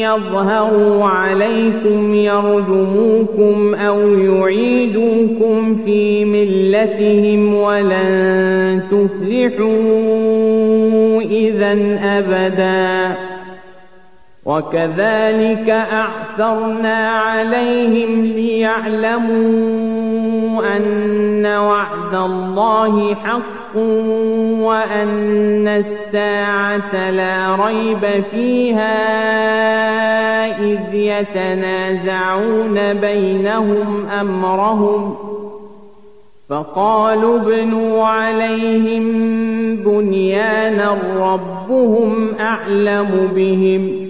يظهروا عليكم يرجموكم أو يعيدوكم في ملتهم ولن تفلحوا إذا أبداً. وكذلك أعثرنا عليهم ليعلموا أن وعد الله حق وأن الساعة لا ريب فيها إذ يتنازعون بينهم أمرهم فقالوا ابنوا عليهم بنيانا ربهم أعلم بهم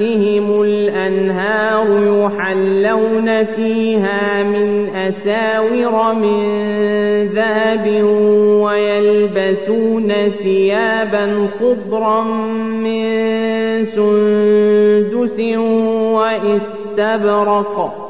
تحتهم الأنهار يحلون فيها من أساور من ذهب ويلبسون ثيابا خضرا من سندس وإستبرق.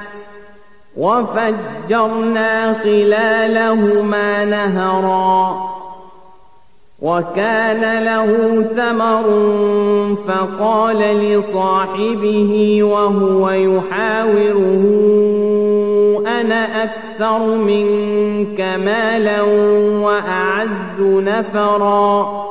وفجرنا خلالهما نهرا وكان له ثمر فقال لصاحبه وهو يحاوره أنا أكثر منك مالا وأعز نفرا.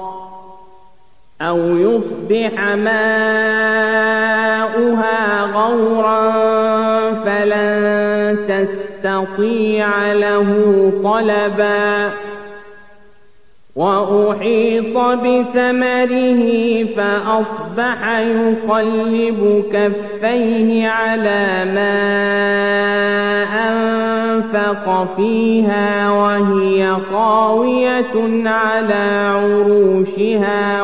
أو يصبح ماؤها غورا فلن تستطيع له طلبا. وأحيط بثمره فأصبح يقلب كفيه على ما أنفق فيها وهي خاوية على عروشها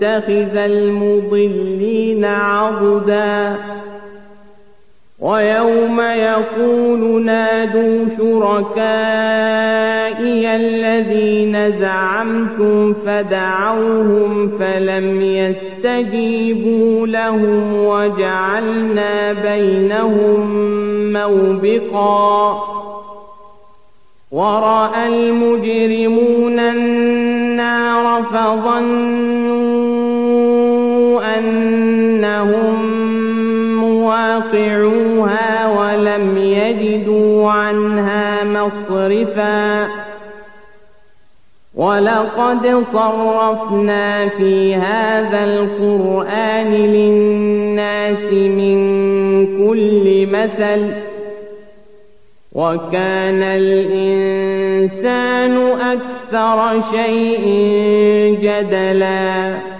متخذ المضلين عضداً. ويوم يقول نادوا شركائي الذين زعمتم فدعوهم فلم يستجيبوا لهم وجعلنا بينهم موبقا. ورأى المجرمون النار فظنوا قَطِعُوهَا وَلَمْ يَجِدُوا عَنْهَا مَصْرِفًا. وَلَقَدْ صَرَّفْنَا فِي هَذَا الْقُرْآنِ لِلنَّاسِ مِنْ كُلِّ مَثَلٍ. وَكَانَ الْإِنْسَانُ أَكْثَرَ شَيْءٍ جَدَلًا.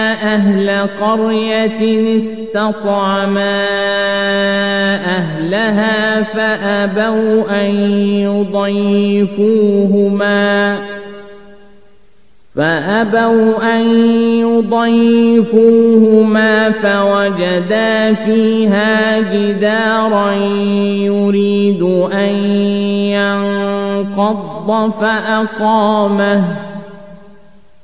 أهل قرية استطعما أهلها فأبوا أن يضيفوهما. فأبوا أن يضيفوهما فوجدا فيها جدارا يريد أن ينقض فأقامه.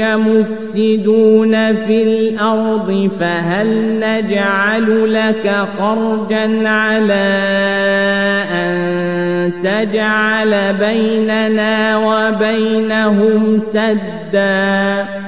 مفسدون في الأرض فهل نجعل لك خرجا على أن تجعل بيننا وبينهم سدا؟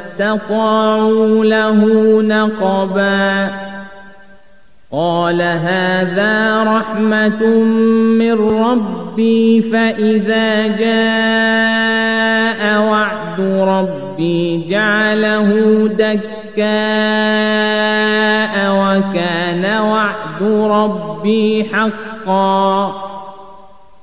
له نقبا. قال هذا رحمة من ربي فإذا جاء وعد ربي جعله دكاء وكان وعد ربي حقا.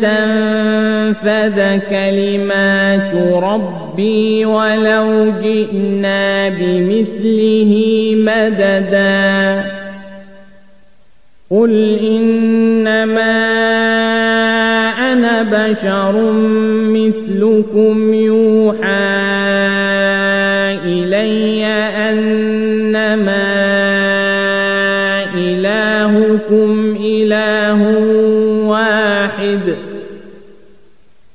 تنفذ كلمات ربي ولو جئنا بمثله مددا. قل إنما أنا بشر مثلكم يوحى إلي أنما إلهكم إله